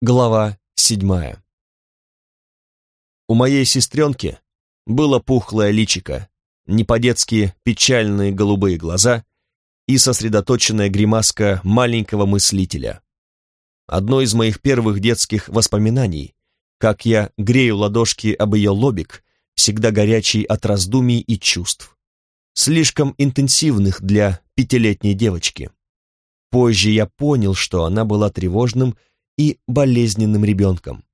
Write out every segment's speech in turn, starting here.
Глава седьмая У моей сестренки было пухлое личико, не по-детски печальные голубые глаза и сосредоточенная гримаска маленького мыслителя. Одно из моих первых детских воспоминаний, как я грею ладошки об ее лобик, всегда горячий от раздумий и чувств, слишком интенсивных для пятилетней девочки. Позже я понял, что она была тревожным и болезненным ребенком.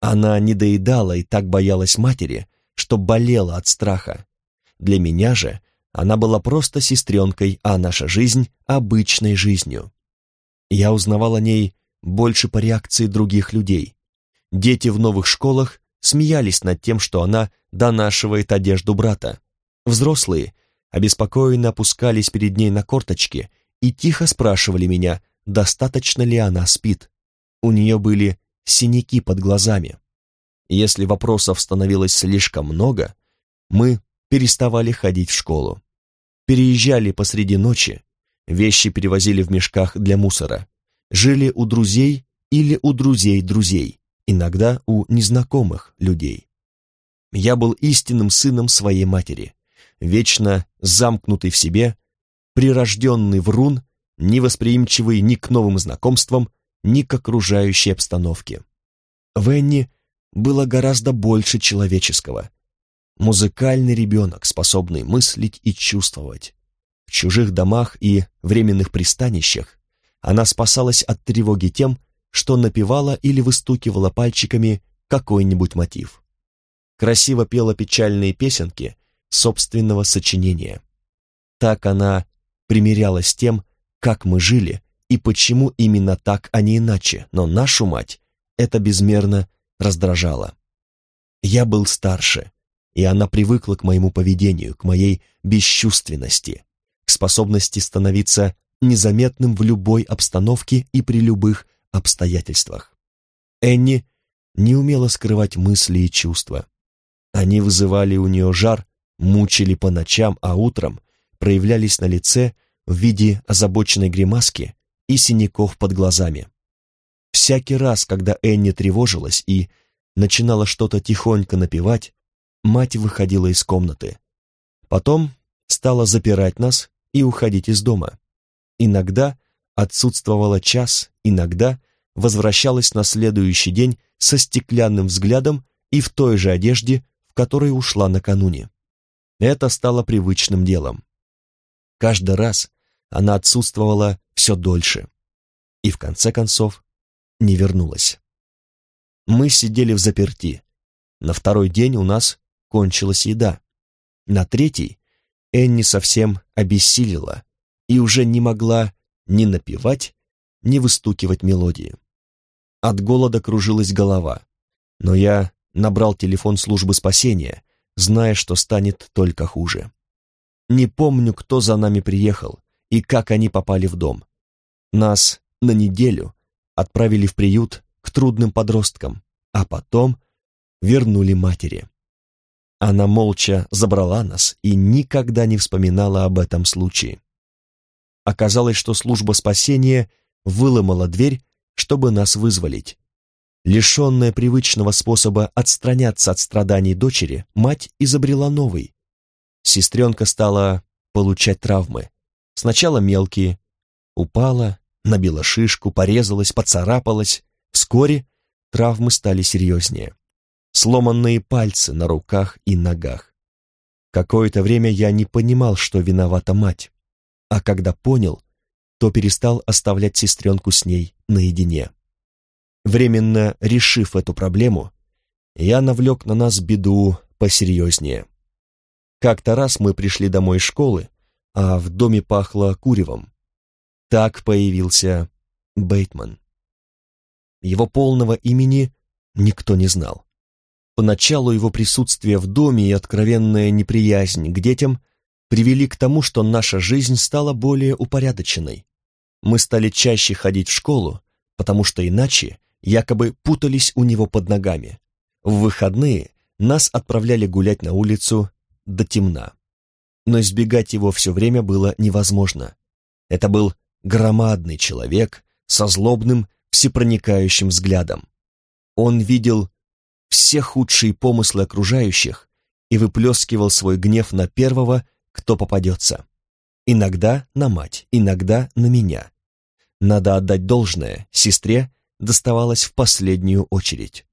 Она не доедала и так боялась матери, что болела от страха. Для меня же она была просто сестренкой, а наша жизнь — обычной жизнью. Я узнавал о ней больше по реакции других людей. Дети в новых школах смеялись над тем, что она донашивает одежду брата. Взрослые обеспокоенно опускались перед ней на корточки и тихо спрашивали меня, достаточно ли она спит. У нее были синяки под глазами. Если вопросов становилось слишком много, мы переставали ходить в школу. Переезжали посреди ночи, вещи перевозили в мешках для мусора, жили у друзей или у друзей друзей, иногда у незнакомых людей. Я был истинным сыном своей матери, вечно замкнутый в себе, прирожденный врун, невосприимчивый ни к новым знакомствам, ни к окружающей обстановке. В Энни было гораздо больше человеческого. Музыкальный ребенок, способный мыслить и чувствовать. В чужих домах и временных пристанищах она спасалась от тревоги тем, что напевала или выстукивала пальчиками какой-нибудь мотив. Красиво пела печальные песенки собственного сочинения. Так она примирялась с тем, как мы жили и почему именно так, а не иначе, но нашу мать это безмерно раздражало. Я был старше, и она привыкла к моему поведению, к моей бесчувственности, к способности становиться незаметным в любой обстановке и при любых обстоятельствах. Энни не умела скрывать мысли и чувства. Они вызывали у нее жар, мучили по ночам, а утром проявлялись на лице в виде озабоченной гримаски и синяков под глазами. Всякий раз, когда Энни тревожилась и начинала что-то тихонько напевать, мать выходила из комнаты. Потом стала запирать нас и уходить из дома. Иногда отсутствовала час, иногда возвращалась на следующий день со стеклянным взглядом и в той же одежде, в которой ушла накануне. Это стало привычным делом. Каждый раз она отсутствовала все дольше и, в конце концов, не вернулась. Мы сидели в заперти. На второй день у нас кончилась еда. На третий Энни совсем обессилила и уже не могла ни напевать, ни выстукивать мелодии. От голода кружилась голова, но я набрал телефон службы спасения, зная, что станет только хуже. Не помню, кто за нами приехал и как они попали в дом. Нас на неделю отправили в приют к трудным подросткам, а потом вернули матери. Она молча забрала нас и никогда не вспоминала об этом случае. Оказалось, что служба спасения выломала дверь, чтобы нас вызволить. Лишенная привычного способа отстраняться от страданий дочери, мать изобрела новый. Сестренка стала получать травмы. Сначала мелкие. Упала, набила шишку, порезалась, поцарапалась. Вскоре травмы стали серьезнее. Сломанные пальцы на руках и ногах. Какое-то время я не понимал, что виновата мать. А когда понял, то перестал оставлять сестренку с ней наедине. Временно решив эту проблему, я навлек на нас беду посерьезнее. Как-то раз мы пришли домой из школы, а в доме пахло куревом. Так появился Бейтман. Его полного имени никто не знал. Поначалу его присутствие в доме и откровенная неприязнь к детям привели к тому, что наша жизнь стала более упорядоченной. Мы стали чаще ходить в школу, потому что иначе якобы путались у него под ногами. В выходные нас отправляли гулять на улицу до темна. Но избегать его все время было невозможно. Это был громадный человек со злобным, всепроникающим взглядом. Он видел все худшие помыслы окружающих и выплескивал свой гнев на первого, кто попадется. Иногда на мать, иногда на меня. Надо отдать должное, сестре доставалось в последнюю очередь.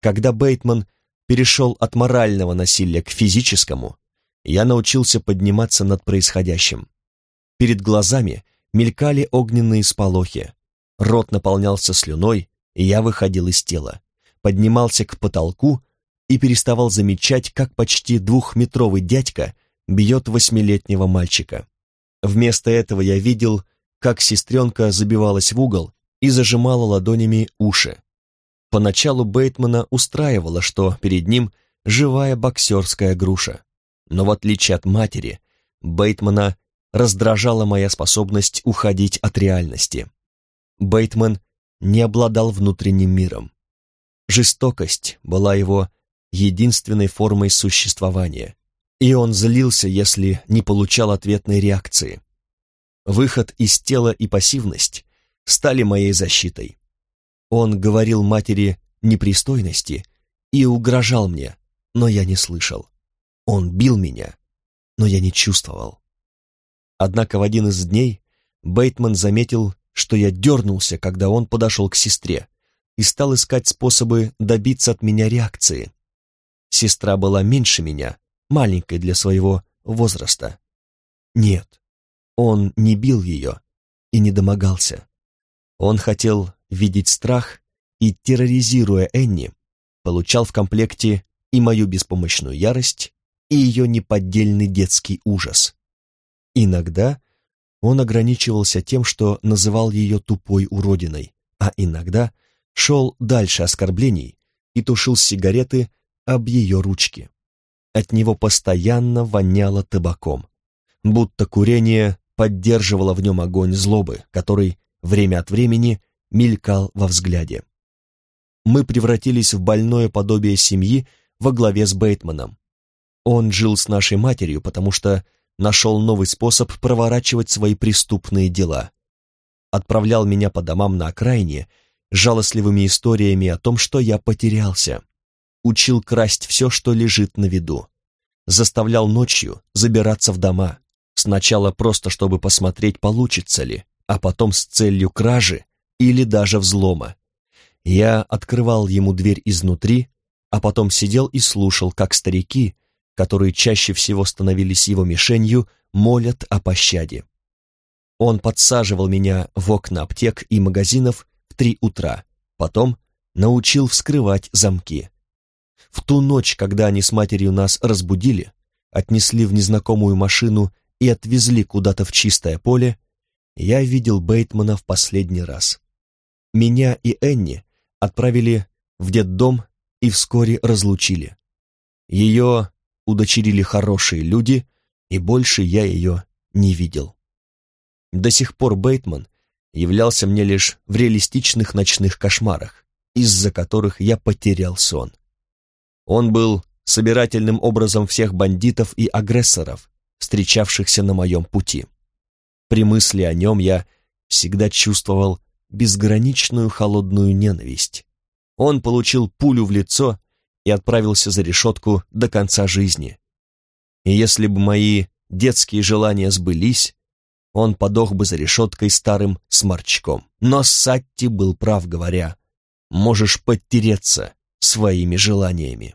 Когда Бейтман перешел от морального насилия к физическому, я научился подниматься над происходящим. Перед глазами мелькали огненные сполохи, рот наполнялся слюной, и я выходил из тела, поднимался к потолку и переставал замечать, как почти двухметровый дядька бьет восьмилетнего мальчика. Вместо этого я видел, как сестренка забивалась в угол и зажимала ладонями уши. Поначалу Бейтмана устраивало, что перед ним живая боксерская груша. Но в отличие от матери, Бейтмана раздражала моя способность уходить от реальности. Бейтман не обладал внутренним миром. Жестокость была его единственной формой существования, и он злился, если не получал ответной реакции. Выход из тела и пассивность стали моей защитой. Он говорил матери непристойности и угрожал мне, но я не слышал. Он бил меня, но я не чувствовал. Однако в один из дней Бейтман заметил, что я дернулся, когда он подошел к сестре, и стал искать способы добиться от меня реакции. Сестра была меньше меня, маленькой для своего возраста. Нет, он не бил ее и не домогался. Он хотел видеть страх и, терроризируя Энни, получал в комплекте и мою беспомощную ярость, и ее неподдельный детский ужас. Иногда он ограничивался тем, что называл ее тупой уродиной, а иногда шел дальше оскорблений и тушил сигареты об ее ручки. От него постоянно воняло табаком, будто курение поддерживало в нем огонь злобы, который время от времени мелькал во взгляде. Мы превратились в больное подобие семьи во главе с Бейтманом. Он жил с нашей матерью, потому что нашел новый способ проворачивать свои преступные дела. Отправлял меня по домам на окраине жалостливыми историями о том, что я потерялся. Учил красть все, что лежит на виду. Заставлял ночью забираться в дома. Сначала просто, чтобы посмотреть, получится ли, а потом с целью кражи или даже взлома. Я открывал ему дверь изнутри, а потом сидел и слушал, как старики, которые чаще всего становились его мишенью, молят о пощаде. Он подсаживал меня в окна аптек и магазинов в три утра, потом научил вскрывать замки. В ту ночь, когда они с матерью нас разбудили, отнесли в незнакомую машину и отвезли куда-то в чистое поле, я видел Бейтмана в последний раз. Меня и Энни отправили в детдом и вскоре разлучили. Ее удочерили хорошие люди, и больше я ее не видел. До сих пор Бейтман являлся мне лишь в реалистичных ночных кошмарах, из-за которых я потерял сон. Он был собирательным образом всех бандитов и агрессоров, встречавшихся на моем пути. При мысли о нем я всегда чувствовал безграничную холодную ненависть. Он получил пулю в лицо и отправился за решетку до конца жизни. И если бы мои детские желания сбылись, он подох бы за решеткой старым сморчком. Но Сатти был прав, говоря, можешь подтереться своими желаниями.